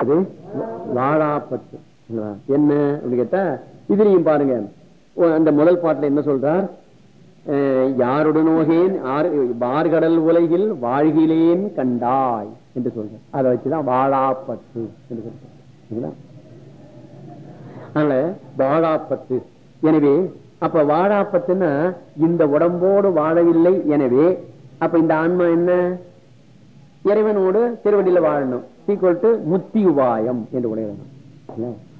அது வாழாப்பத்து. என்ன அப்படின்னு கேட்டா இதுலயும் பாருங்க. ஓ, அந்த முதல் பாட்டுல என்ன சொல்றார்? அஹ், யாருடனோகேன் பார்கடல் உலகில் வாழ்கிலேன் கண்டாய் என்று சொல்ற அதை வச்சுதான் வாழாப்பத்து என்று சொல்றார். அதனால வாழாப்பத்து. எனவே அப்ப வாழாப்பத்துன்னா இந்த உடம்போடு வாழவில்லை எனவே அப்ப இந்த ஆன்மா என்ன? இறைவனோடு திருவடியில வாழணும். ஈக்குவல் டு முத்தி உபாயம் என்று உடையவங்க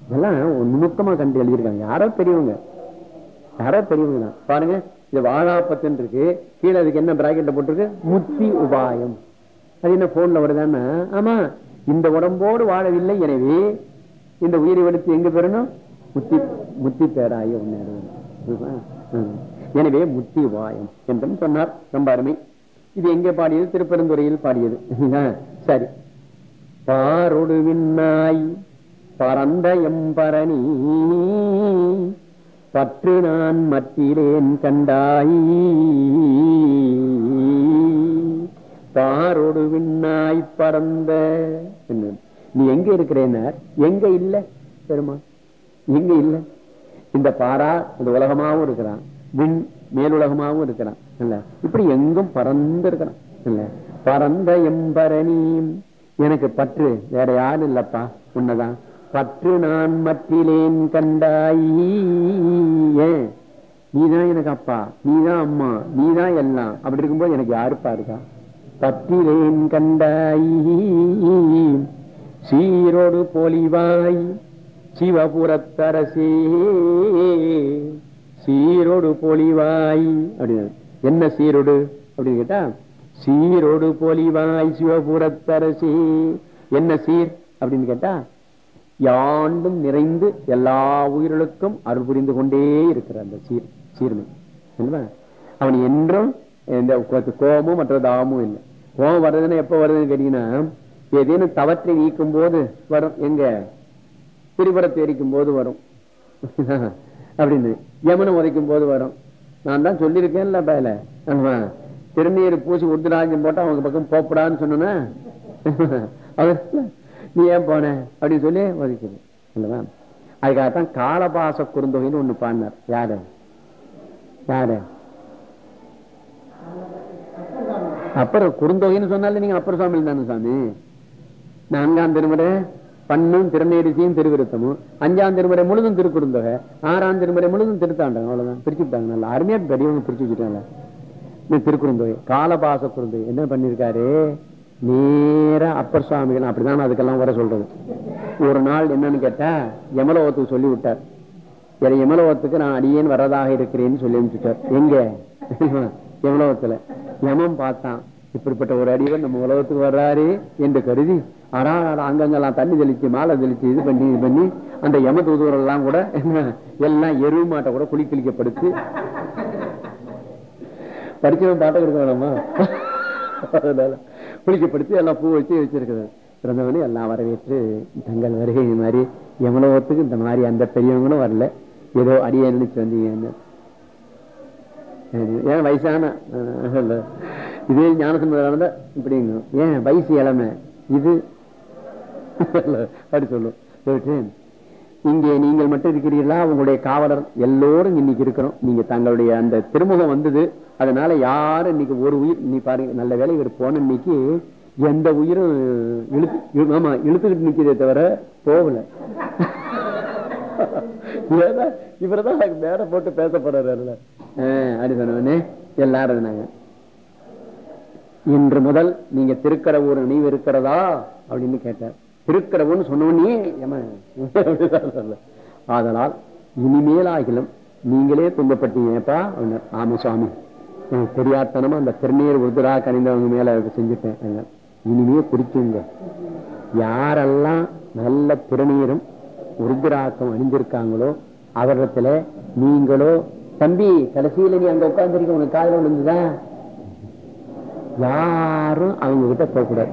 இதெல்லாம் நுணுக்கமா கண்டு எழுதியிருக்காங்க. யாரோ பெரியவங்க. யாரோ பெரியவங்க தான். பாருங்க இது வாழாப்பத்துன்னு இருக்கு. கீழே அதுக்கு என்ன பிராக்கெட்ல போட்டிருக்கு? முத்தி உபாயம் அது என்ன போன்ல வருதான்னா ஆமா. இந்த உடம்போடு வாழவில்லை. எனவே இந்த உயிரை வெளுத்து எங்க பெறணும்? முத்தி முத்தி பேராய எனவே முத்தி உபாயம் என்றும் சொன்னார். ரொம்ப அருமை. இது எங்கே பாடியது? திருப்பெருந்துறையில் பாடியது. சரி. பாரொடுவின்னாய் பரந்த எம்பரணி. பற்று நான் மத்திலேன் கண்டாய். பாரொடு விண்ணாய் பறந்த நீ எங்க இருக்கிறேன்னார்? எங்க இல்ல பெருமா எங்க இல்ல. இந்த பாரா இந்த உலகமாவும் இருக்கிறான். விண் மேலுலகமாவும் இருக்கிறான். இல்ல இப்படி எங்கும் பறந்து இருக்கிறான். இல்ல பறந்த எம்பரணி எனக்கு பற்று. வேற யாரும் இல்லப்பா. உன்னதான். பற்று நான் மத்திலேன் கண்டாய். ஏன் நீதான் எனக்கு அப்பா. நீதான் அம்மா. நீதான் எல்லாம். அப்படி இருக்கும்போது எனக்கு யாருப்பா இருக்கா? பற்றிலேன் கண்டாய். சீரோடு போலிவாய். சிவபுரத்தரசே. சீரோடு பொலிவாய். அப்படின்னு என்ன சீரோடு? அப்படின்னு கேட்டா சீரோடு பொலிவாய் சிவபுரத்தரசி. என்ன சீர்? அப்படின்னு கேட்டா யாண்டும் நிறைந்து எல்லா உயிர்களுக்கும் அருள் புரிந்து கொண்டே இருக்கிற அந்த சீர் சீர்மை. அவன் என்றும் இந்த கோபமும் மற்ற தாமும் இல்லை. கோபம் வர்றதுன்னா எப்ப வருதுன்னு கேட்டீங்கன்னா ஏதேனும் தவற்றை நீக்கும் போது வரும். எங்க? திரிபுரத்தை எரிக்கும் போது வரும். அப்படின்னு யமனம் உதைக்கும் போது வரும். நான் தான் சொல்லியிருக்கேன்ல பேல ஆமா திருநீர் பூசி உருதுராஜம் போட்டா அவங்க பக்கம் போப்படான்னு சொன்னா அவர் நீ ஏன் போன? அப்படின்னு சொல்லி ஒதுக்குது இல்லவா அதுக்காகத்தான் காலபாச குறுந்தொகைன்னு ஒண்ணு பாடினார். யாரு? யாரு? அப்புறம் குறுந்தொகைன்னு சொன்னாலே நீங்க அப்புறம் சுவாமி தானே சாமி? நான்காம் திருமுறை பண்ணும் திருநீரிசையும் திருவிருத்தமும் அஞ்சாம் திருமுறை முழுதும் திருக்குறுந்தொகை ஆறாம் திருமுறை முழுதும் திருத்தாண்டாங்க அவ்வளவுதான். பிரிச்சு விட்டாங்க நல்லா அருமையா பெரியவங்க பிரிச்சு வச்சுட்டாங்க. திருக்குறுந்தோய் காலபாச குறுந்தோய் என்ன பண்ணிருக்காரு? நேரா அப்பர் சுவாமிகள் அப்படிதான் அதுக்கெல்லாம் வர சொல்றது. ஒரு நாள் என்னன்னு கேட்டா யமலோகத்துக்கு சொல்லி விட்டார். என் யமலோகத்துக்கு நான் அடியேன் வரதாக இருக்கிறேன்னு சொல்லி அனுப்பிச்சுட்டார். எங்க? யமலோகத்துல. யமம் பார்த்தான். இப்படிப்பட்ட ஒரு அடியவர் நம்ம உலகத்துக்கு வர்றாரு என்று கருதி ஆனா அங்கங்கெல்லாம் தண்ணி தெளிச்சு மாலை தெளிச்சு இது பண்ணி இது பண்ணி அந்த யம தூதுவரெல்லாம் கூட என்ன, எல்லாம் எருவு மாட்டை கூட குளிக்கலிக்கப்படுத்து படிச்சவன் பாட்டம் இருக்க வேணாமா? அதனால குளிக்கப்படுத்தி எல்லாம் பூ வச்சு வச்சிருக்கிறது பிறந்தவனே எல்லாம் வரவேற்று தங்கள் வருகை இது மாதிரி எவ்வளவுத்துக்கு இந்த மாதிரி அந்த பெரியவங்களும் வரல. ஏதோ அடியே நினைச்சு வந்தீங்க ஏன் வயசான இதே ஞானசம்பந்த இப்படிங்க. ஏன் வயசு இளமை. இது அப்படி சொல்லும் சொல்லிட்டு இங்கே நீங்கள் மட்டும் இருக்கிறீர்களா? உங்களுடைய காவலர் எல்லோரும் இன்னைக்கு இருக்கிறோம். நீங்க தங்களுடைய அந்த திருமுகம் வந்தது. அதனால யாரும் இன்னைக்கு ஒரு உயிர் நீ பாருங்க நல்ல வேலை இவர் போன இன்னைக்கு எந்த உயிரும் இழுத்து ஆமா இழுத்துக்கிட்டு நிக்கிறதே தவிர போகல. இவரதான் இவர்தான் எனக்கு மேல போட்டு பேச போறாரு அப்படி சொன்னவனே எல்லாரும் இருந்தாங்க. இன்று முதல் நீங்க திருக்கடவுர் நினைவு இருக்கிறதா? அப்படின்னு கேட்டார். திருக்கடவுன்னு சொன்னோன்னே அதனால் இனிமேல் ஆகிலும் நீங்களே துன்பப்பட்டீங்கப்பா ஆமா சுவாமி. தெரியாதனமா அந்த திருநீர் உருதுரா கணிந்தவங்க மேல செஞ்சுட்டேன் இனிமே குறிச்சுங்க யாரெல்லாம் நல்ல திருநீரும் உருதுராக்கம் அணிஞ்சிருக்காங்களோ அவரிடத்துல நீங்களோ தம்பி கடைசியில நீ அங்க உட்கார்ந்துருக்க உனக்கு காதல விழுந்துதா? யாரும் அவங்க கிட்ட போகக்கூடாது.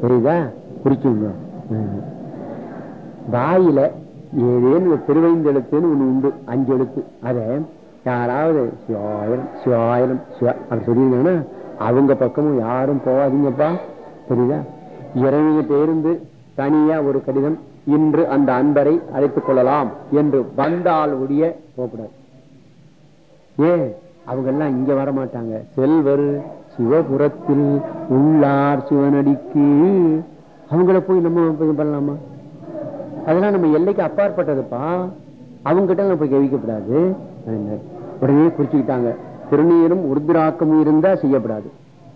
புரியுதா? குறிச்சுங்க வாயில ஏதேனும் ஒரு திருவைந்தெழுத்துன்னு ஒண்ணு உண்டு. அஞ்சு எழுத்து. அத யாராவது சிவாயிரம் சிவாயிரம் சிவா அப்படி சொல்லியிருந்தாங்கன்னா அவங்க பக்கமும் யாரும் போகாதீங்கப்பா. புரியுதா? இறைவங்கிட்ட இருந்து தனியா ஒரு கடிதம் இன்று அந்த அன்பரை அழைத்துக் கொள்ளலாம் என்று வந்தால் ஒடிய போகக்கூடாது. ஏன்? அவங்க எல்லாம் இங்க வர மாட்டாங்க செல்வர் சிவபுரத்தில் உள்ளார் சிவனடிக்கு. அவங்கள போய் நம்ம இது பண்ணலாமா? அதெல்லாம் நம்ம எல்லைக்கு அப்பாற்பட்டதுப்பா. அவங்க கிட்ட நம்ம போய் கவிக்கப்படாது. உடனே குறிச்சுக்கிட்டாங்க திருநீரும் உருதிராக்கமும் இருந்தா செய்யப்படாது.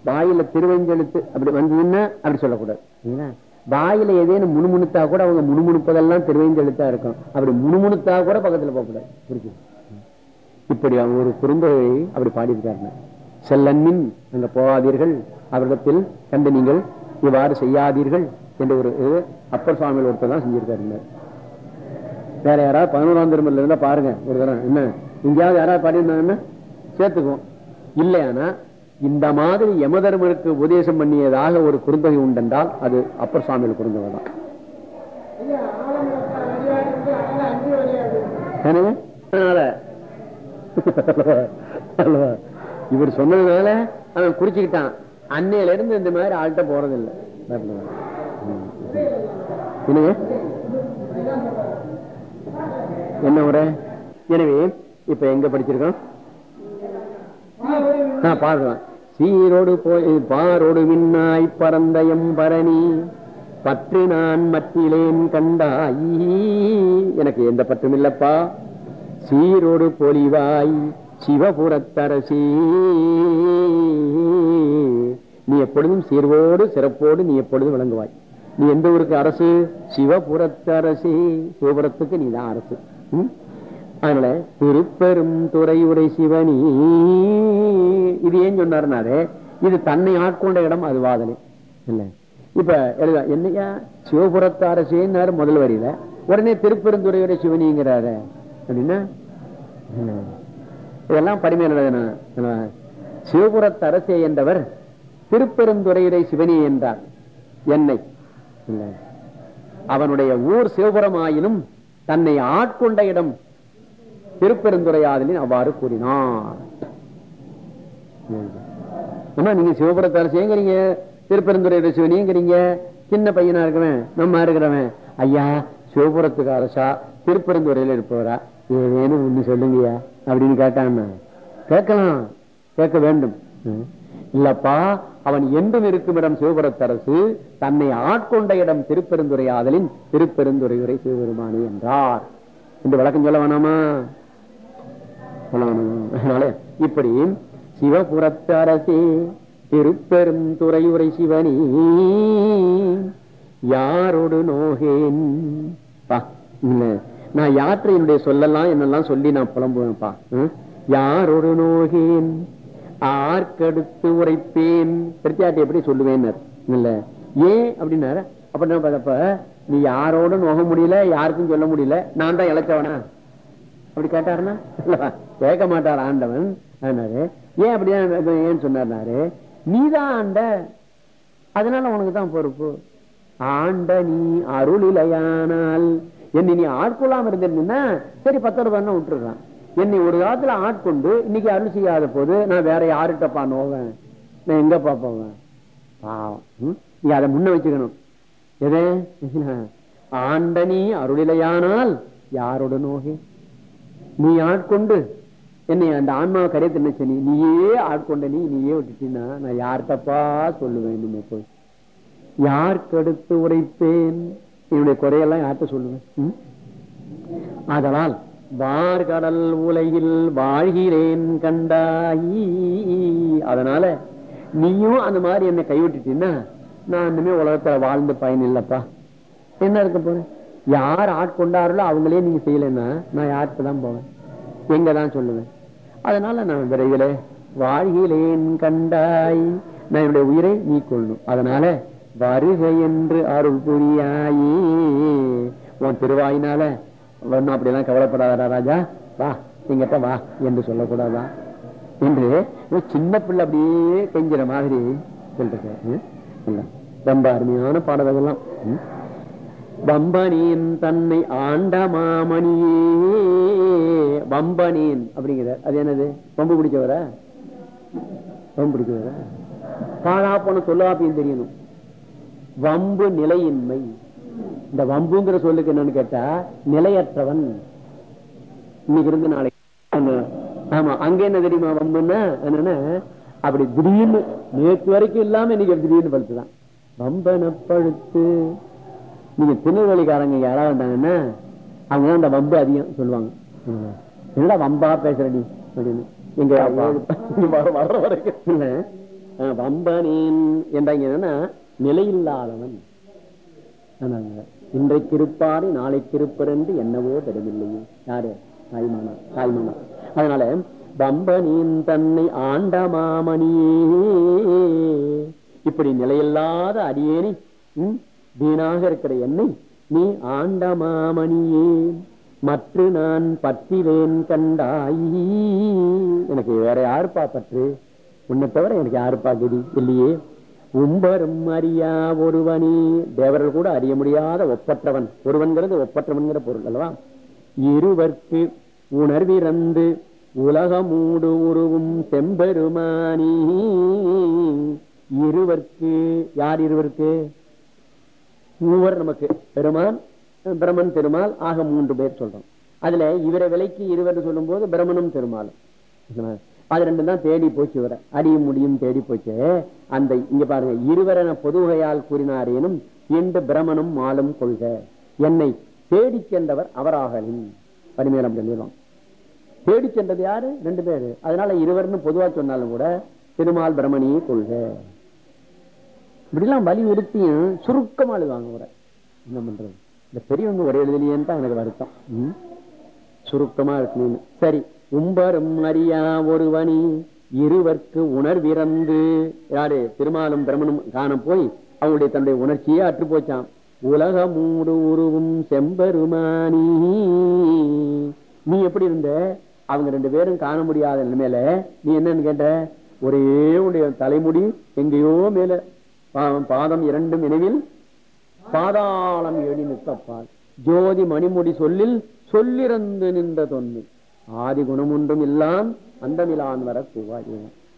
வாயில திருவஞ்செழுத்து அப்படி வந்ததுன்னா அப்படி சொல்லக்கூடாது. வாயில ஏதேனும் முணுமுணுத்தா கூட அவங்க முணுமுணுப்பதெல்லாம் திருவஞ்செழுத்தா இருக்கும். அப்படி முணுமுணுத்தா கூட பக்கத்துல போகக்கூடாது. புரிச்சு இப்படி அவங்க ஒரு குறும்பை அப்படி பாடியிருக்காருங்க. செல்லன்மின் அங்க போகாதீர்கள். அவரிடத்தில் கண்டு நீங்கள் இவ்வாறு செய்யாதீர்கள். என்று ஒரு அப்பர் சுவாமியில் ஒருத்தர் தான் செஞ்சிருக்காருங்க வேற யாராவது பதினோராம் திருமணில இருந்தா பாருங்க ஒரு தரம் என்ன? எங்கேயாவது யாராவது பாடியிருந்தாங்கன்னா சேர்த்துக்குவோம். இல்லையானா இந்த மாதிரி யமதர்மருக்கு உபதேசம் பண்ணியதாக ஒரு குறுந்தொகை உண்டென்றால் அது அப்பர் சுவாமியில் குறுந்தொகை தான். அதனால இவர் சொன்னதுனால அவன் குறிச்சுக்கிட்டான் அன்னையில இருந்து இந்த மாதிரி ஆள்கிட்ட போறதில்லை. என்னங்க? என்ன உரை? எனவே இப்ப எங்க படிச்சிருக்கோம்? ஆ, பார்க்கலாம். சீரோடு போய் பாரோடு மின்னாய் பரந்த எம்பரணி பற்று நான் மத்தியிலேன் கண்டாய். எனக்கு எந்த பற்றும் இல்லப்பா. சீரோடு பொலிவாய் சிவபுரத்தரசி. நீ எப்பொழுதும் சீர்வோடு சிறப்போடு நீ எப்பொழுதும் விளங்குவாய். நீ எந்த ஊருக்கு அரசு? சிவபுரத்து அரசு. சிவபுரத்துக்கு நீ தான் அரசு அதனால திருப்பெரும் துறையுரை சிவனி. இது ஏன் சொன்னாருனாரு இது தன்னை ஆட்கொண்ட இடம் அது வாதனை. இல்ல இப்ப எழுத என்னையா? சிவபுரத்து அரசேன்னாரு முதல் வரியில. உடனே திருப்பெருந்துறையுரை சிவனிங்கிறாரு. அப்படின்னா இதெல்லாம் பரிமையான சிவபுரத்து அரசே என்றவர் திருப்பெருந்துறையுரை சிவனி என்றார். என்னை. அவனுடைய ஊர் சிவபுரம் ஆயினும் தன்னை ஆட்கொண்ட இடம் திருப்பெருந்துரையாதலின் அவ்வாறு கூறினார். ஆமா நீங்க சிவபுரத்து அரசேங்கிறீங்க திருப்பெருந்துறை சிவனிங்கிறீங்க சின்ன பையனா இருக்கிறவன் நம்ம இருக்கிறவன். ஐயா சிவபுரத்துக்கு அரசா திருப்பெருந்துறையில இருப்பவரா? ஏதேனும் ஒண்ணு சொல்லுங்கய்யா அப்படின்னு கேட்டான் கேட்கலாம். கேட்க வேண்டும். இல்லப்பா அவன் என்றும் இருக்கும் இடம் சிவபுரத்தரசு தன்னை ஆட்கொண்ட இடம் திருப்பெருந்துறையாதலின் திருப்பெருந்துறையுரை சிவபெருமானே என்றார். என்று விளக்கம் சொல்ல வேணாமா? சொல்ல வேணாமா? அதனால இப்படி சிவபுரத்தரசே திருப்பெருந்துறையுரை சிவனி யாரோடு நோகேன்? நான் யாற்றையினுடைய என்னுடைய சொல்லலாம் என்னெல்லாம் சொல்லி நான் புலம்புவேன்ப்பா. யாரோடு நோகேன்? ஆர்க்கெடுத்து உரைப்பேன். பிரத்தியாட்டி எப்படி சொல்லுவேன் இல்ல. ஏன் அப்படின்னாரு. அப்ப என்ன பார்த்தப்ப நீ யாரோட நோக முடியல யாருக்கும் சொல்ல முடியல நான் தான் இழைச்சவனா அப்படி கேட்டாருன்னா? கேட்க மாட்டார் ஆண்டவன். ஏன் அப்படிதான் ஏன்னு சொன்னாரு நீதான் ஆண்ட. அதனால உனக்கு தான் பொறுப்பு. ஆண்ட நீ அருள் இலையானால் என்னை நீ ஆட்கொள்ளாம இருந்திருந்தா சரி பத்து ரூபாய் விட்டுருக்கான் என்னை ஒரு காலத்துல ஆட்கொண்டு இன்னைக்கு அருள் செய்யாத போது நான் வேற யாருகிட்டப்பா நோவேன் நான் எங்க போவேன்? பாவம். ம்? நீ அதை முன்ன வச்சுக்கணும். எதே? ஆண்டனி அருளிலையானால் யாரோட நோகே? நீ ஆட்கொண்டு என்னை அந்த ஆன்மாவை கரையத்து என்ன நீ? நீயே ஆட்கொண்ட நீ நீயே விட்டுட்டீன்னா நான் யார்கிட்டப்பா சொல்லுவேன் இனிமே போய்? யாருக்கு அடுத்து உரைப்பேன்? என்னுடைய குறையெல்லாம் யார்கிட்ட சொல்லுவேன்? ம்? வார்கடல் உலகில் வாழ்கிறேன் கண்டாயி. அதனால நீயும் அந்த மாதிரி என்னை கைவிட்டுட்டீன்னா நான் இனிமே உலகத்துல வாழ்ந்து பயன் இல்லப்பா என்ன இருக்க போறேன்? யார் ஆட்கொண்டாரோ அவங்களே நீங்க செய்யலைன்னா நான் யாருக்கு தான் போவேன்? எங்க தான் சொல்லுவேன்? அதனால நான் விரைவில் வாழ்கிறேன் கண்டாய். நான் என்னுடைய உயிரை நீ கொள்ளணும் அதனால வருகை என்று அருள் புரியாயே. உன் திருவாயினால ஒன்னும் அப்படிலாம் கவலைப்படாதடா ராஜா. வா இங்கிட்ட வா என்று சொல்லக்கூடாதா? என்று சின்ன பிள்ளை அப்படியே கெஞ்சிற மாதிரி சொல்றேன் ரொம்ப அருமையான பாடல்கள்லாம் ம். தன்னை ஆண்ட மாமணியே வம்பனேன் அப்படிங்கிற அது என்னது? பம்பு பிடிச்சவர? பம்பு பிடிச்சவர? பாழா போன தொல்லாப்பியும் தெரியணும். வம்பு நிலையின்மை. இந்த வம்புங்கிற சொல்லுக்கு என்னன்னு கேட்டா நிலையற்றவன். இன்னைக்கு இருந்து நாளைக்கு ஆமா அங்க என்ன தெரியுமா வம்புன்னா என்னன்னா அப்படி திடீர்னு நேற்று வரைக்கும் இல்லாம இன்னைக்கு திடீர்னு பழுத்துதான் வம்பன பழுத்து. நீங்க திருநெல்வேலிக்காரங்க யாராவது வந்தாங்கன்னா அவங்க அந்த வம்பு அதிகம் சொல்லுவாங்க. என்னடா வம்பா பேசுற நீ அப்படின்னு. எங்க வர- வரைக்கும். வம்பனேன் என்றாங்க. என்னன்னா நிலையில்லாதவன். இன்றைக்கு இருப்பாரு நாளைக்கு இருப்பர் என்று என்னவோ தரவில்லையே யாரு? தாய்மானா தாய்மானா அதனால பம்பனின் தன்னை ஆண்ட மாமணியே இப்படி நிலையில்லாத அடியேனை உம் வீணாக இருக்கிற என்னை நீ ஆண்ட மாமணியே. மற்ற நான் பற்றிலேன் கண்டாய். எனக்கு வேற யாருப்பா பற்று? உன்னை தவிர எனக்கு யாருப்பா கதி? இல்லையே. உம்பரும் அறியா ஒருவனி. தேவர்கள் கூட அறிய முடியாத ஒப்பற்றவன். ஒருவன்கிறது ஒப்பற்றவன்கிற பொருள் அல்லவா? இருவர்க்கு உணர்விறந்து உலகமூடு உருவும் செம்பெருமானி. இருவர்க்கு யார் இருவருக்கு? மூவர் நமக்கு. பெருமான் பிரமன் பெருமாள் ஆக மூன்று பேர் சொல்றோம். அதுல இவரை விலைக்கு இருவர் சொல்லும் போது பிரம்மனும் பெருமாளும். அது ரெண்டு தான் தேடி போச்சு வர அடியும் முடியும் தேடி போச்சு. அந்த இங்க பாருங்க இருவரென பொதுவகையால் கூறினாரேனும் இன்று பிரமனும் மாலும் கொள்க. என்னை தேடி சென்றவர் அவராகலின். பரிமேலம் சொல்லிடுவோம் தேடி சென்றது யாரு? ரெண்டு பேரு. அதனால இருவர்னு பொதுவா சொன்னாலும் கூட திருமால் பிரமணியை கொள்க. இப்படிலாம் வலியுறுத்தியும் சுருக்கமா அழுவாங்க கூட என்ன பண்றது? இந்த பெரியவங்க ஒரே எழுதலையேன்னு தான் எனக்கு வருத்தம். சுருக்கமா இருக்கணும்னு. சரி. உம்பரும் அறியா ஒருவனி இருவர்க்கு உணர்விறந்து யாரு? திருமாலும் பிரமனும் காண போய் அவங்களுடைய தன்னுடைய உணர்ச்சியே அற்று போச்சான் உலக மூடு உருவும் செம்பெருமானி. நீ எப்படி இருந்த? அவங்க ரெண்டு பேரும் காண முடியாத நிலைமையில நீ என்னன்னு கேட்ட? ஒரே உடைய தலைமுடி எங்கேயோ மேல. பாதம் இரண்டும் நினைவில் பாதாளம் எழுதி நிற்கப்பால் ஜோதி மணிமுடி சொல்லில் சொல்லிறந்து நின்ற தொன்மை. ஆதி குணம் ஒன்றும் இல்லாம் அந்தமிலான் வர கூவாய்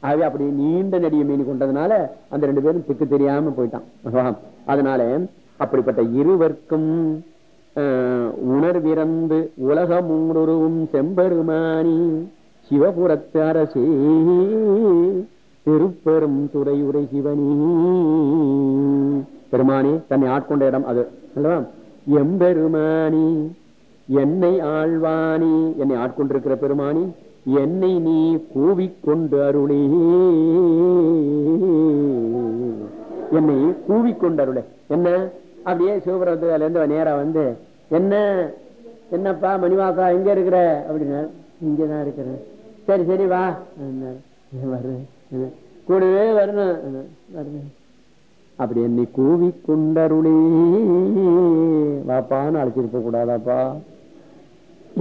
ஆகவே அப்படி நீண்ட நெடிய மீன் கொண்டதுனால அந்த ரெண்டு பேரும் திக்கு தெரியாம போயிட்டான். அதனால அப்படிப்பட்ட இருவர்க்கும் உணர்விறந்து உணர்விறந்து உலகமுருவும் செம்பெருமானி சிவபுரத்து அரசே திருப்பெரும் துறையுரை சிவனி. பெருமானி தன்னை ஆட்கொண்ட இடம் அது அல்லவா? எம்பெருமானி. என்னை ஆழ்வானி என்னை ஆட்கொண்டிருக்கிற பெருமானி என்னை நீ கூவிக்கொண்டு அருளே. என்னை கூவிக்கொண்டு அருளே. என்ன? அப்படியே சிவபுரத்துல இருந்து நேரா வந்து என்ன? என்னப்பா மணிவாக்கா எங்க இருக்கிற? அப்படின்னா இங்கதான் இருக்கிறேன். சரி சரி வா. வர்றேன் கூடவே வரணும். வரணும். அப்படி என்னை கூவி கொண்டருளே வாப்பான்னு அழைச்சிட்டு கூடாதாப்பா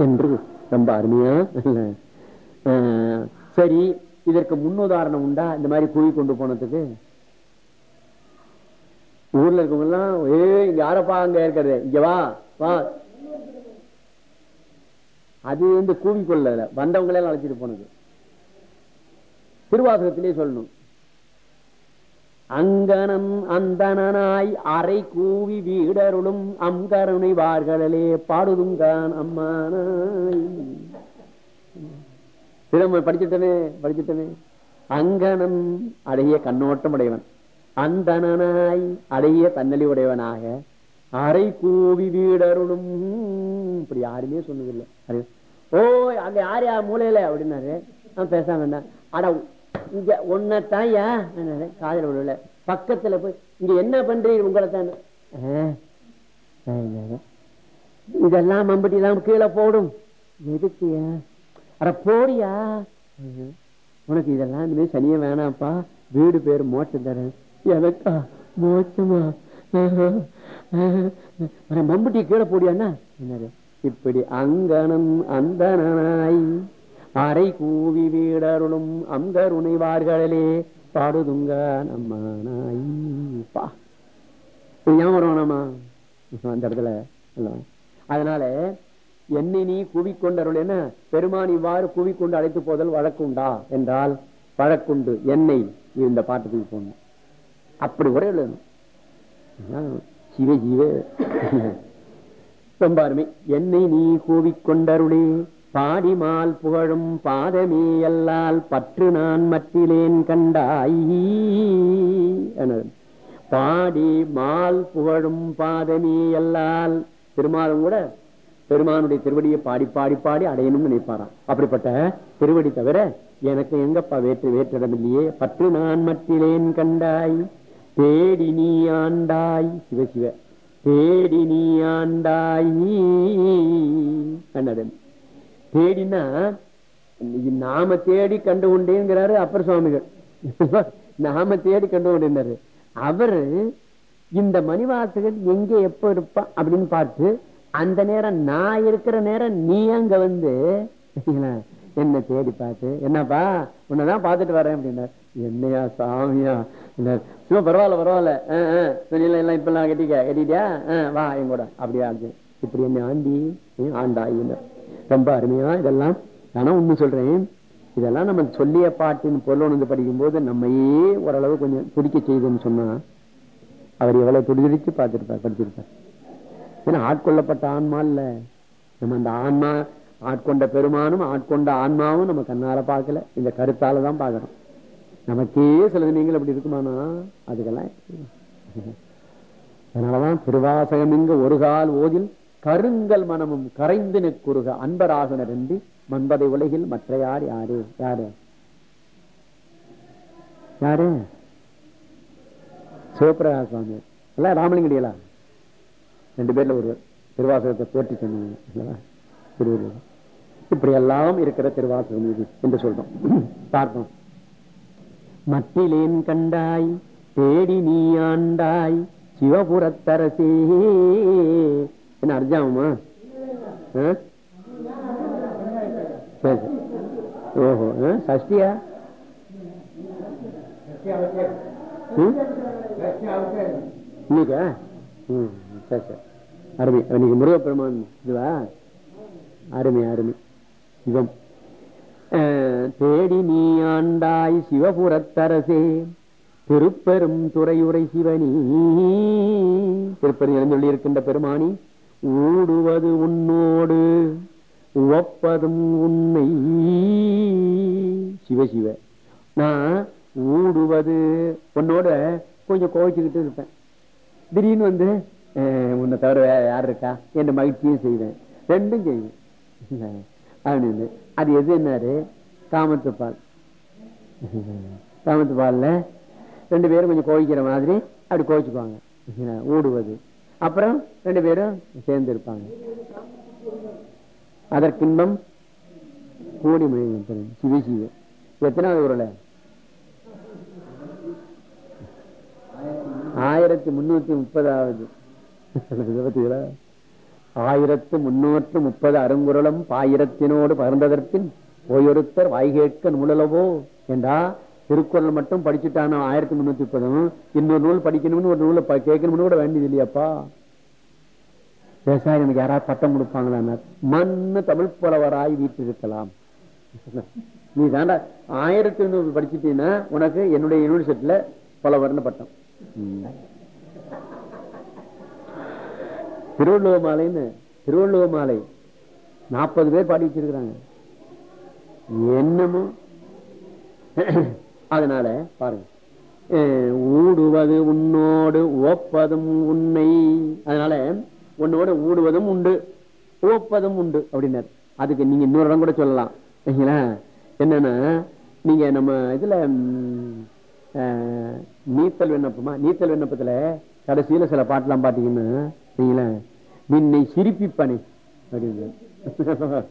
என்று. ரொம்ப அருமையா. சரி இதற்கு முன்னுதாரணம் உண்டா? இந்த மாதிரி கூவி கொண்டு போனதுக்கு. ஊர்ல இருக்கவங்க எல்லாம் ஏ இங்க யாரப்பா அங்க இருக்கிறது? இங்க வா வா. அது வந்து கூவி கொள்ளல வந்தவங்களே அழைச்சிட்டு போனது. திருவாசகத்திலே சொல்லணும். அங்கனம் அந்தனாய் அரை கூவி வீடருளும் அங்கருணை வார்களே பாடுதுங்கான் அம்மானாய். திரும்ப படிச்சுட்டனே படிச்சுட்டனே. அங்கனம் அடைய கண்ணோட்டம் உடையவன். அந்தனாய் அடைய தன்னலி உடையவனாக அரை கூவி வீடருளும். இப்படி யாருமே சொன்னதில்லை. ஓ அங்க யார் யார் மூலையில? அப்படின்னாரு. நான் பேசாம வேண்டாம் அட இங்க ஒன்னத்தாயா காதல விடல பக்கத்துல போய் இங்க என்ன பண்றீங்க உங்களை தான்? இதெல்லாம் மம்பட்டி எல்லாம் கீழே போடும். எதுக்குயா அட போடியா? உனக்கு இதெல்லாம் இனிமே சனிய வேணாம்ப்பா. வீடு பேர் மோட்சம் தரேன் எனக்கா? மோட்சமா? மம்பட்டி கீழே போடியாண்ணா என்னது? இப்படி அங்கனம் அந்தனாய் அரை கூவி வீடருளும் அங்கருணைவார்களே பாடுதுங்க நம்ம பா. ஏன் ஞாபகம் அந்த இடத்துல அதனால என்னை நீ குவிக்கொண்டருள் என்ன? பெருமான் இவ்வாறு குவிக்கொண்டு அழைத்து போதல் வழக்குண்டா என்றால் வழக்குண்டு என்னை இந்த பாட்டுக்கு போடணும். அப்படி ஒரே எழுதணும். சிவ ஜீவ ரொம்ப அருமை. என்னை நீ கூவிக்கொண்டருளே பாடிமால் புகழும் பாதமே அல்லால் பற்று நான் மற்றிலேன் கண்டாய். என்னது? பாடி மால் புகழும் பாதமே அல்லால் பெருமாளும் கூட பெருமானுடைய திருவடியை பாடி பாடி பாடி அடையணும்னு நினைப்பாராம். அப்படிப்பட்ட திருவடி தவிர எனக்கு எங்கப்பா வேற்று வேற்றிடம் இல்லையே பற்று நான் மற்றிலேன் கண்டாய். தேடி நீ ஆண்டாய். சிவ சிவ. தேடி நீ ஆண்டாய். கண்ணதன் தேடினா நாம தேடி கண்டு உண்டேங்கிறாரு அப்பர் சுவாமிகள். நாம தேடி கண்டு கொண்டிருந்தாரு அவரு இந்த மணிவாசகன் எங்க எப்ப இருப்பா அப்படின்னு பார்த்து அந்த நேரம் நான் இருக்கிற நேரம் நீ அங்க வந்து என்ன தேடி பார்த்து என்னப்பா உன்னதான் பாத்துட்டு வரேன் அப்படின்னா என்னையா சாமியா சும்மா பரவாயில்ல பரவாயில்ல ஆஹ், துணியில எல்லாம் இப்ப எல்லாம் கட்டிக்க கட்டிட்டியா? வா என் கூட. அப்படியே இருக்கு இப்படி என்ன ஆண்டி ஆண்டா ரொம்ப அருமையா இதெல்லாம் ஆனா ஒண்ணு சொல்றேன். இதெல்லாம் நம்ம சொல்லிய பாட்டின் பொருள் உணர்ந்து படிக்கும் போது நம்மையே ஓரளவு கொஞ்சம் துடிக்க செய்துன்னு சொன்னா அவர் எவ்வளவு துடிதுடிச்சு பார்த்திருப்பார் படிச்சிருப்பார் ஏன்னா ஆட்கொள்ளப்பட்ட ஆன்மா இல்ல. நம்ம அந்த ஆன்மா ஆட்கொண்ட பெருமானும் ஆட்கொண்ட ஆன்மாவும் நம்ம கண்ணால பார்க்கல. இந்த கருத்தால தான் பார்க்கறோம். நமக்கே சில நீங்கள் அப்படி இருக்குமானா? அதுக்கெல்லாம் அதனாலதான் திருவாசகம் இங்கு ஒரு கால் ஓதில் கருங்கல் மனமும் கரைந்து நெக்குறுக அன்பராகுனர் என்று மன்பதை உலகில் மற்ற யார்? யாரு? யாரு? யாரு சிவபிரகாஷ் சுவாமி. இல்ல ராமலிங்கடிகளா? ரெண்டு பேர்ல ஒருவர் திருவாசகத்தை போட்டி சொன்னாங்க இப்படி எல்லாம் இருக்கிற திருவாசகம் இது என்று சொல்றோம். பார்ப்போம். மட்டிலேன் கண்டாய் தேடி நீ ஆண்டாய் சிவபுரத்தரசே என்ன அர்ஜாமா சரி ஓஹோ சஷ்டியா? இன்னைக்கா? ம், சரி சரி. அருமை. இன்னைக்கு முருகப்பெருமான் இதுவா? அருமை அருமை. சிவம் தேடி நீ ஆண்டாய் சிவபுரத்தரசே திருப்பெரும் துறையுரை சிவனி. திருப்பெரும் எழுந்தொள்ளி இருக்கின்ற பெருமானி ஊடுவது உன்னோடு உவப்பதும் உன்னை. சிவ சிவ. நான் ஊடுவது உன்னோட கொஞ்சம் கோவிச்சுக்கிட்டு இருப்பேன். திடீர்னு வந்து உன்னை தவிர வேற யார் இருக்கா? என்ற மகிழ்ச்சியும் செய்வேன். ரெண்டும் செய்வேன். அப்படின்னு. அது எது என்னாரு? காமத்து பால் காமத்து ரெண்டு பேரும் கொஞ்சம் கோவிக்கிற மாதிரி அப்படி கோவிச்சுக்குவாங்க. ஊடுவது. அப்புறம் ரெண்டு பேரும் சேர்ந்து இருப்பாங்க அதற்கின்பம் கூடி மொழி சிவசிவ எத்தனாவது குரல ஆயிரத்தி முன்னூத்தி முப்பதாவது. ஆயிரத்து முன்னூற்று முப்பது அருங்குரலும் பாயிரத்தினோடு பகிர்ந்ததற்பின் ஓயொருத்தர் வாய்கேட்க நூலளவோ என்றா திருக்குறள் மட்டும் படிச்சுட்டானோ? ஆயிரத்தி முன்னூத்தி முப்பதும். இன்னொரு நூல் படிக்கணும்னு ஒரு நூலை கேட்கணும்னு கூட வேண்டியது இல்லையாப்பா விவசாயம் எனக்கு யாராவது பட்டம் கொடுப்பாங்களா மண்ணு தமிழ் புலவராய் வீட்டிருக்கலாம் நீ தாண்டா ஆயிரத்தி ஐநூறு படிச்சுட்டீங்கன்னா உனக்கு என்னுடைய யூனிவர்சிட்டியில புலவர்னு பட்டம். திருவள்ளுவ திருவள்ளுவர் மாலைன்னு திருவள்ளுவ மாலை. நாற்பது பேர் பாடி வச்சிருக்கிறாங்க. என்னமோ? அதனால பாருங்க. ஊடுவது உன்னோடு ஓப்பதும் உன்னை. அதனால உன்னோட ஊடுவதும் உண்டு ஓப்பதும் உண்டு அப்படின்னாரு. அதுக்கு நீங்க இன்னொரு இடம் கூட சொல்லலாம். சரிங்களா? என்னன்னா நீங்க நம்ம இதுல நீத்தல் விண்ணப்பமா? நீத்தல் விண்ணப்பத்துல கடைசியில சில பாட்டெல்லாம் பாத்தீங்கன்னா சரிங்களா? நின்னை சிரிப்பிப்பனே அப்படிங்கிறது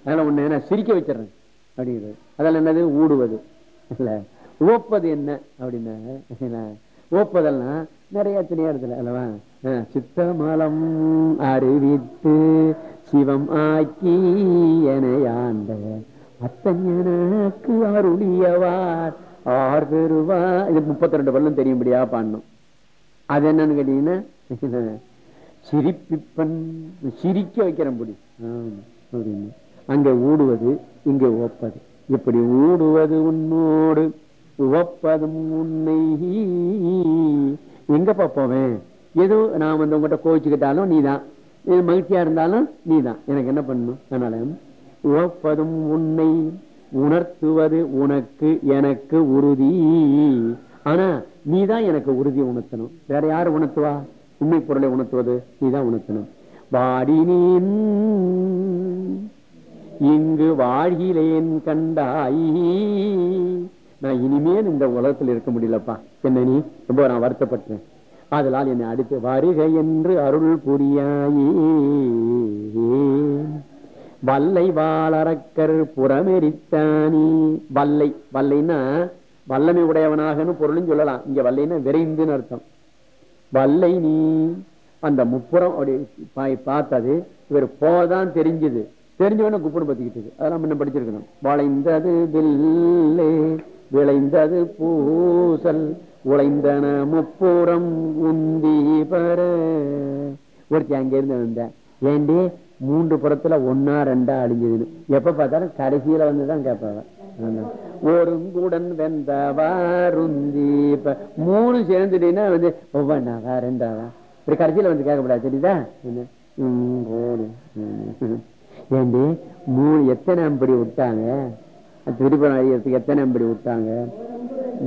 அதனால உன்னை நான் சிரிக்க வச்சிடுறேன் அப்படிங்கிறது அதெல்லாம் என்னது? ஊடுவது. இல்ல. ஓப்பது என்ன அப்படின்னா ஓப்பதெல்லாம் நிறைய துணியா இடத்துல அல்லவா? சித்தமலம் அறிவித்து சிவம் ஆக்கி எனையாண்ட அத்தஞ்சனுக்கு அருளியவார். ஆர் பெறுவா இது முப்பத்தி ரெண்டு பல்லும் தெரியும்படியா பாடணும். அது என்னன்னு கேட்டீங்கன்னா சிரிப்பிப்பன் சிரிக்க வைக்கிறேன் புடி அப்படின்னு. அங்க ஓடுவது இங்க ஓப்பது. இப்படி ஊடுவது உன்னோடு உவப்பதும் உன்னை எங்க பார்ப்போமே? ஏதோ நான் வந்து உங்ககிட்ட கோவிச்சுக்கிட்டாலும் நீதான். மகிழ்ச்சியா இருந்தாலும் நீதான். எனக்கு என்ன பண்ணணும்? அதனால உவப்பதும் உன்னை உணர்த்துவது உனக்கு எனக்கு உறுதி. ஆனா நீதான் எனக்கு உறுதி உணர்த்தணும். வேற யாரு உணர்த்துவா? உண்மை பொருளை உணர்த்துவது நீதான் உணர்த்தணும். வாடினேன் இங்கு வாழ்கிலேன் கண்டாய். நான் இனிமேல் இந்த உலகத்தில் இருக்க முடியலப்பா. என்ன நீ? ரொம்ப நான் வருத்தப்பட்டேன். அதனால் என்னை அடுத்து வருக என்று அருள் புரியாயே. வல்லை வாழறக்கர் புறமெரித்தானி. வல்லை வல்லைன்னா வல்லமை உடையவனாகனு பொருளும் சொல்லலாம். இங்க வல்லைன்னா விரைந்துன்னு அர்த்தம். வல்லை நீ அந்த முப்புறம் அப்படி பார்த்தது இவர் போதான் தெரிஞ்சது. தெரிஞ்சவன குப்புன்னு பத்திக்கிட்டு அதெல்லாம் முன்ன படிச்சிருக்கணும். வளைந்தது வில்லே விளைந்தது பூசல் உழைந்தன முப்புறம் உந்தி பர. ஒருத்தி அங்க இருந்து ஏண்டி மூன்று புறத்துல ஒன்னா ரெண்டா அழிஞ்சதுன்னு. எப்ப பார்த்தாலும் கடைசியில வந்துதான் கேட்பாங்க ஒருங்குடன் வெந்தவாருந்தி இப்ப மூணு சேர்ந்துட்டீங்கன்னா வந்து ஒவ்வொன்னாவா ரெண்டாவா? இப்படி கடைசியில வந்து கேட்கக்கூடாது தெரியுதா? என்ன? ம், ஏண்டி மூணு எத்தனை அம்படி விட்டாங்க? திருப்பணம் எத்தனை அம்படி விட்டாங்க?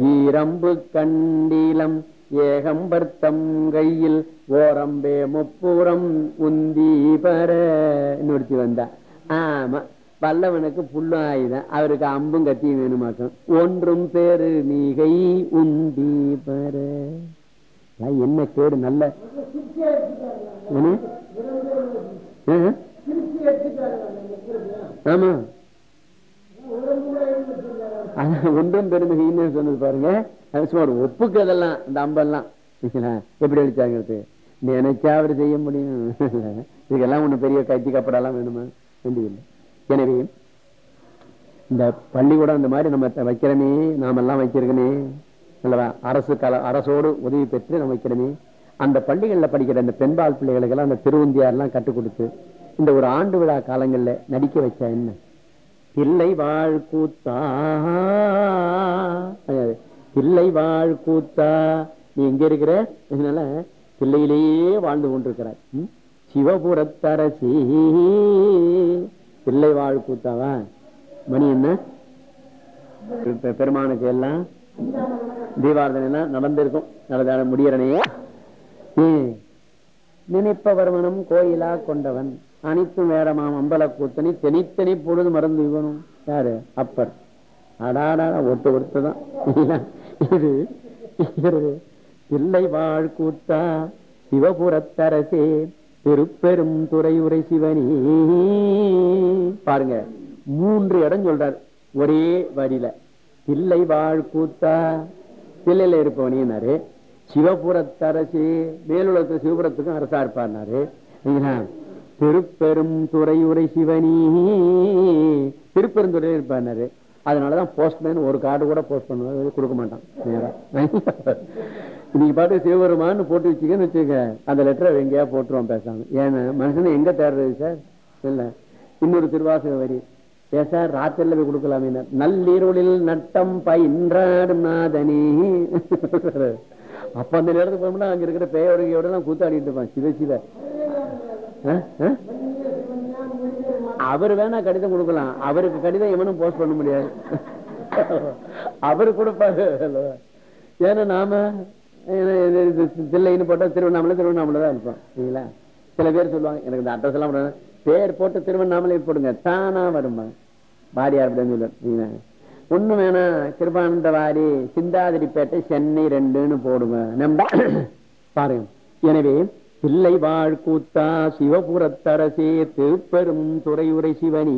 ஈரம்பு கண்டீலம் ஏகம்பர்த்தம் கையில் ஓரம்பே முப்புறம் உந்தி பர. இன்னொருத்தி வந்தா. ஆமா பல்லவனுக்கு புல்லும் ஆயுதம். அவருக்கு அம்பும் கத்தியும் வேணுமாக்கும். ஒன்றும் பேரு நீகை உந்தி பர. என்ன கேடு நல்ல என்ன? ஆமா. ஒன்றும் பெருமிகைன்னு சொன்னது பாருங்க. ஒரு ஒப்புக்கு அதெல்லாம் இந்த அம்பெல்லாம்? எப்படி அடிச்சாங்கிறது நினைச்சா அவர் செய்ய முடியும். இதுக்கெல்லாம் ஒண்ணு பெரிய கட்சி கப்படெல்லாம் வேணுமா? வேண்டியதில்லை. எனவே இந்த பள்ளிக்கூடம் இந்த மாதிரி நம்ம வைக்கிறோமே நாமெல்லாம் வைக்கிறோமே அல்லவா? அரசு கல அரசோடு உதவி பெற்று நம்ம வைக்கிறோமே. அந்த பள்ளிகள்ல படிக்கிற அந்த பெண்பால் பிள்ளைகளுக்கெல்லாம் அந்த திருவந்தியாரெல்லாம் கற்றுக் கொடுத்து இந்த ஒரு ஆண்டு விழா காலங்கள்ல நடிக்க வச்சா என்ன? பிள்ளை வாழ் கூத்தா. வாழ்கூத்தா வாழ் கூத்தா. நீ எங்க இருக்கிற? அதனால பிள்ளையிலேயே வாழ்ந்து கொண்டிருக்கிறார் சிவபுரத்தரசி. பிள்ளை வாழ் கூத்தாவா? மணி என்ன? பெருமானுக்கு எல்லாம் தீபாரதனை எல்லாம் நடந்திருக்கும். நடந்த முடியறனையே நினைப்பவர் மனம் கோயிலா கொண்டவன். அனைத்தும் வேறமாம் அம்பல கூத்தனி தனித்தனி பொழுது மறந்து இவனும். யாரு? அப்பர். அடாடா ஒட்டு ஒருத்ததான் இது இது தில்லை வாழ் கூத்தா சிவபுரத்தரசே திருப்பெரும் துறையுரை சிவனி. பாருங்க மூன்று இடம் சொல்றார் ஒரே வரியில. தில்லை வாழ் கூத்தா தில்லையில இருப்பவனின்னாரு சிவபுரத்தரசு சிவபுரத்துக்கும் அரசா இருப்பார்னாரு திருப்பெரும் துறையுரை சிவனி. திருப்பெருந்துறையில் இருப்பாரு. அதனாலதான் போஸ்ட்மேன் ஒரு கார்டு கூட போஸ்ட் பண்ணுவாங்க கொடுக்க மாட்டான். நேரா. இன்னைக்கு பாட்டு சிவபெருமான்னு போட்டு வச்சுக்கன்னு வச்சுக்க அந்த லெட்டரை எங்கேயா போட்டுருவோம் பேசாம. ஏன்னா மனுஷனை எங்க தேடுறது சார்? இல்ல இன்னொரு திருவாசக வரி. ஏன் சார் ராத்திரில போய் கொடுக்கலாமே நள்ளிருளில் நட்டம் பயின்றாடும் நாதனி. அப்ப அந்த நேரத்துக்கு போனோம்னா அங்க இருக்கிற பேயோட எல்லாம் கூத்தாடிட்டு இருப்பான். சிவ சிவ. அவர் வேணா கடிதம் கொடுக்கலாம். அவருக்கு கடிதம் எவனும் போஸ்ட் பண்ண முடியாது. அவரு கொடுப்பாரு. ஏன்னா நாம தில்லைன்னு போட்டா திருவண்ணாமலை திருவண்ணாமலை தான் இருப்போம் சரிங்களா சில பேர் சொல்லுவாங்க எனக்கு இந்த அட்ரஸ் எல்லாம் பேர் போட்டு திருவண்ணாமலை போடுங்க. தானா வருமா? வாரியார் அப்படின்னு சொல்லுவார். ஒண்ணு வேணாம் கிருபானந்த வாரி சிந்தாதிரிப்பேட்டை சென்னை ரெண்டுன்னு போடுங்க. நம்ம பாருங்க. எனவே பிள்ளை வாழ் கூத்தா சிவபுரத்தரசே திருப்பெரும் துறையுரை சிவனி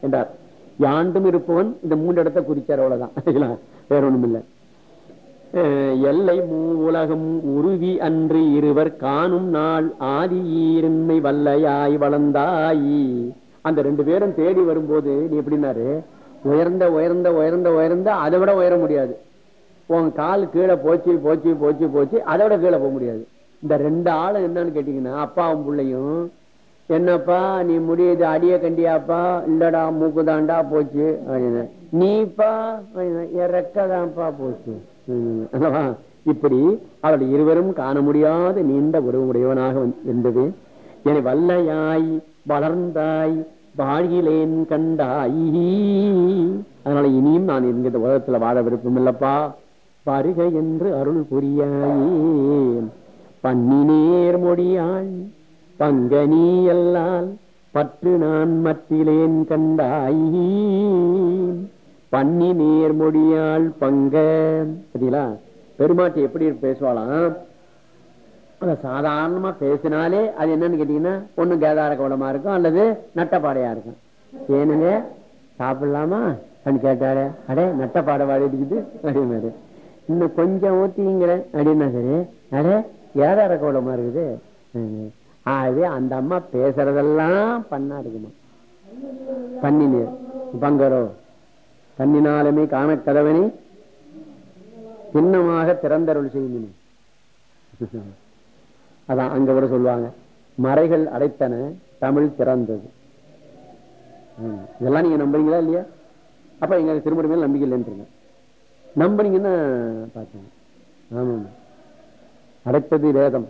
என்றார். யாண்டும் இருப்பவன் இந்த மூன்று இடத்தை குறிச்சார் அவ்வளவுதான். சரிங்களா? வேற ஒண்ணும் இல்லை அஹ் எல்லை மூ உலகம் உருவி அன்று இருவர் காணும் நாள் ஆதி ஈரன்மை வல்லையாய் வளர்ந்தாயி. அந்த ரெண்டு பேரும் தேடி வரும்போது நீ எப்படின்னாரு? உயர்ந்த உயர்ந்த உயர்ந்த உயர்ந்த அதை விட உயர முடியாது. உன் கால் கீழே போச்சு போச்சு போச்சு போச்சு அதை விட கீழே போக முடியாது. இந்த ரெண்டு ஆளு என்னன்னு கேட்டீங்கன்னா அப்பாவும் பிள்ளையும் என்னப்பா நீ முடியுது அடிய கண்டியாப்பா? இல்லடா மூக்குதாண்டா போச்சு. அப்படின்னு. நீப்பா? இறக்கதான்ப்பா ரெக்கதான்ப்பா போச்சு. இப்படி அவள் இருவரும் காண முடியாத நீண்ட உறவுடையவனாக இருந்தது. என வல்லையாய் வளர்ந்தாய் வாழ்கிலேன் கண்டாய். அதனால இனியும் நான் இந்த உலகத்துல வாழ விருப்பம் இல்லப்பா வருக என்று அருள் புரியாயே. பன்னினேர் மொழியாள் பங்கனி எல்லால் பற்று நான் மத்திலேன் கண்டாய். பன்னி நேர்மொழியாள் பங்க சரிங்களா? பெருமாட்டி எப்படி பேசுவாளாம்? அத சாதாரணமா பேசினாலே அது என்னன்னு கேட்டீங்கன்னா ஒன்னும் கேதார கோலமா இருக்கும் அல்லது நட்டப்பாடையா இருக்கும் ஏனுங்க சாப்பிடலாமா? அப்படின்னு கேட்டாரு அடே நட்டப்பாடை வாடி இருக்குது அப்படின்னாரு இன்னும் கொஞ்சம் ஊத்திங்கிற அப்படின்னா சரி அடே ஏதார கவலமா இருக்குது ஆகவே அந்த அம்மா பேசுறதெல்லாம் பண்ணா இருக்குமா? பண்ணினீர் பங்கரோ பண்ணினாலுமே காண கதவனை சின்னமாக திறந்தருள் செய்யும் அதான் அங்க கூட சொல்லுவாங்க. மறைகள் அடைத்தன தமிழ் திறந்தது. இதெல்லாம் நீங்க நம்புறீங்களா இல்லையா? அப்ப எங்க திருமணம் நம்பிக்கை இல்லைன்றீங்க. நம்புனீங்கன்னா பாத்தீங்க ஆமா அடைத்தது வேதம்.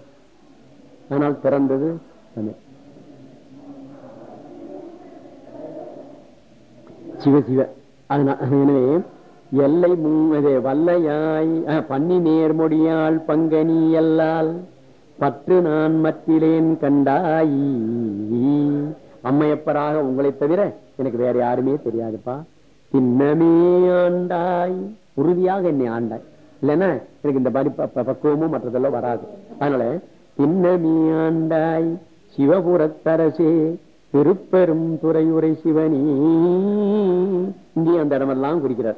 ஆனால் பிறந்தது தமிழ் சிவ சிவ. எனவே எல்லை வல்லையாய் பண்ணி நேர்மொழியால் பங்கனி எல்லால் பற்று நான் மத்திலேன் கண்டாய். அம்மையப்பராக உங்களை தவிர எனக்கு வேற யாருமே தெரியாதுப்பா. தின்னமே ஆண்டாய். உறுதியாக என்னை ஆண்டாய். இல்லைன்னா எனக்கு இந்த மாதிரி பக்குவமும் மற்றதெல்லாம் வராது. அதனால பின்னமியாண்டாய் ஆண்டாய் சிவபுரத்தரசே திருப்பெரும் துறையுரை சிவனி இங்கே அந்த இடமெல்லாம் குறிக்கிறார்.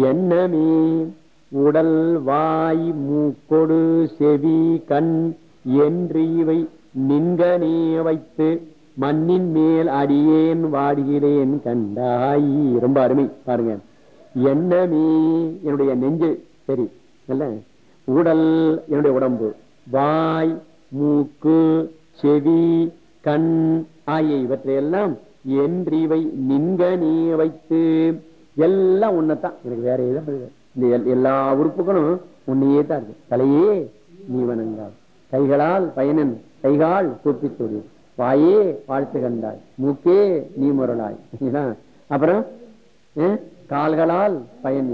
என்னமே உடல் வாய் மூக்கொடு செவி கண் என்று இவை நின்கனே வைத்து மண்ணின் மேல் அடியேன் வாடுகிறேன் கண்டாய். ரொம்ப அருமை. பாருங்க. என்னமே என்னுடைய நெஞ்சு சரி இல்ல உடல் என்னுடைய உடம்பு. வாய் மூக்கு செவி கண் ஆகிய இவற்றையெல்லாம் என்று இவை நீ வைத்து எல்லாம் உன்னைத்தான். எனக்கு வேற எதுவும் இந்த எல்லா உறுப்புகளும் உன்னையே தான் இருக்கு. தலையே நீ வணங்காய். கைகளால் பயனன் கைகால் தொப்பி தொடி வாயே வாழ்த்து கண்டாய். மூக்கே நீ முரளாய். அப்புறம் கால்களால் பயன்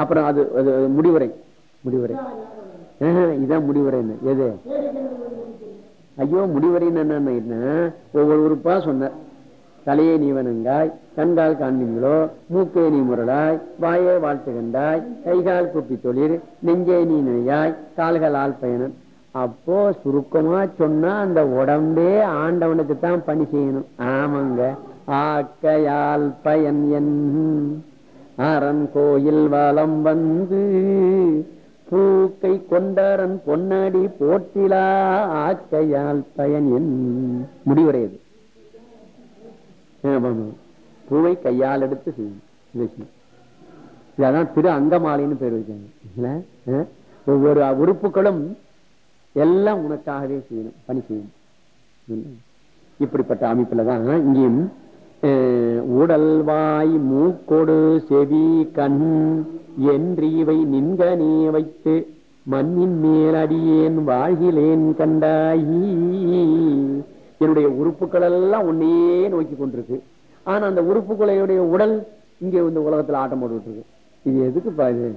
அப்புறம் அது முடிவுரை. முடிவுரை. இதான் முடிவுரை எது? ஐயோ முடிவரைன்னு என்ன ஒவ்வொரு உறுப்பா சொன்ன. தலையே நீ வணங்காய் கண்கால் காண்பீங்களோ? மூக்கை நீ முரளாய் வாயே வாழ்த்துகண்டாய் கைகால் குப்பி தொழில் நெஞ்சை நீ நினையாய் கால்களால் பயணம். அப்போ சுருக்கமா சொன்னா அந்த உடம்பே ஆண்டவனுக்கு தான் பணி செய்யணும். ஆமாங்க. ஆக்கையால் பயன் என் அரண் கோயில் வலம் வந்து பூக்கை கொண்டரன் பொன்னடி போட்டிலா ஆக்கையால் பயன் என் முடிவுரையது பூவை கையால் எடுத்து செய்யும் இதான் திரு அங்கமாலைன்னு பேர் வச்சாங்க. ஒவ்வொரு உறுப்புகளும் எல்லாம் உனக்காகவே செய்யணும் பணி செய்யணும். இப்படிப்பட்ட அமைப்புல தான் இங்கேயும் உடல் வாய் மூக்கொடு செவி கண் என்று இவை நின்கனே வைத்து மண்ணின் மேலடியேன் வாழ்கிலேன் கண்டாயி. என்னுடைய உறுப்புகள் எல்லாம் உன்னையே நோக்கி கொண்டிருக்கு. ஆனா அந்த உறுப்புகளுடைய உடல் இங்கே இந்த உலகத்துல ஆட்டம் போட்டுட்டு இருக்கு இது எதுக்குப்பா இது?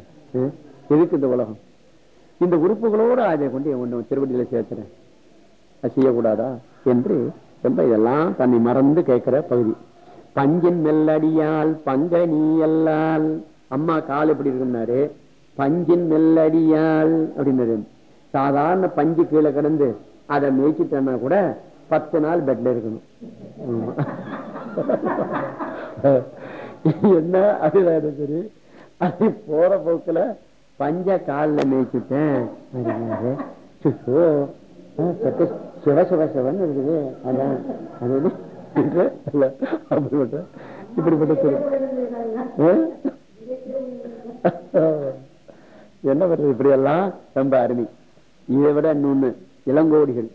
எதுக்கு இந்த உலகம்? இந்த உறுப்புகளோடு அதை கொண்டு ஒன்று திருவடியில சேர்த்துறேன். அது செய்யக்கூடாதா என்று ரொம்ப இதெல்லாம் தன்னை மறந்து கேட்கிற பகுதி. பஞ்சின் மெல்லடியால் பங்க நீ அல்லால் அம்மா கால் எப்படி இருக்குன்னாரு பஞ்சின் மெல்லடியால் அப்படின்னாரு. சாதாரண பஞ்சு கீழே கிடந்து அதை மேய்ச்சிட்டேன்னா கூட பத்து நாள் பெட்ல இருக்கணும். என்ன அதுதான் சரி? அது போற போக்குல பஞ்ச காலில் மேய்ச்சிட்டேன் சிவ சிவ சிவன் இருக்குது. அதான். அது அப்படிப்பட்ட இப்படிப்பட்ட என்ன பண்றது இப்படி எல்லாம் ரொம்ப அருமை. இதை விட இன்னொன்னு இளங்கோடிகள்.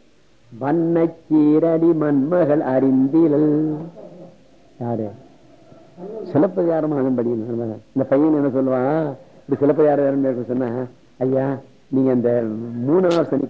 வண்ணச்சீரடி மண்மகள் அறிந்திலல். யாரு? சிலப்பதிகாரம் ஆகும்படி இந்த பையன் என்ன சொல்லுவான்? இப்படி சிலப்பதிகாரம் சொன்ன ஐயா நீங்க இந்த மூணாவது சனி